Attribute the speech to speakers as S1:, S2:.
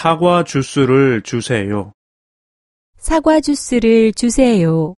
S1: 사과 주스를 주세요.
S2: 사과 주스를 주세요.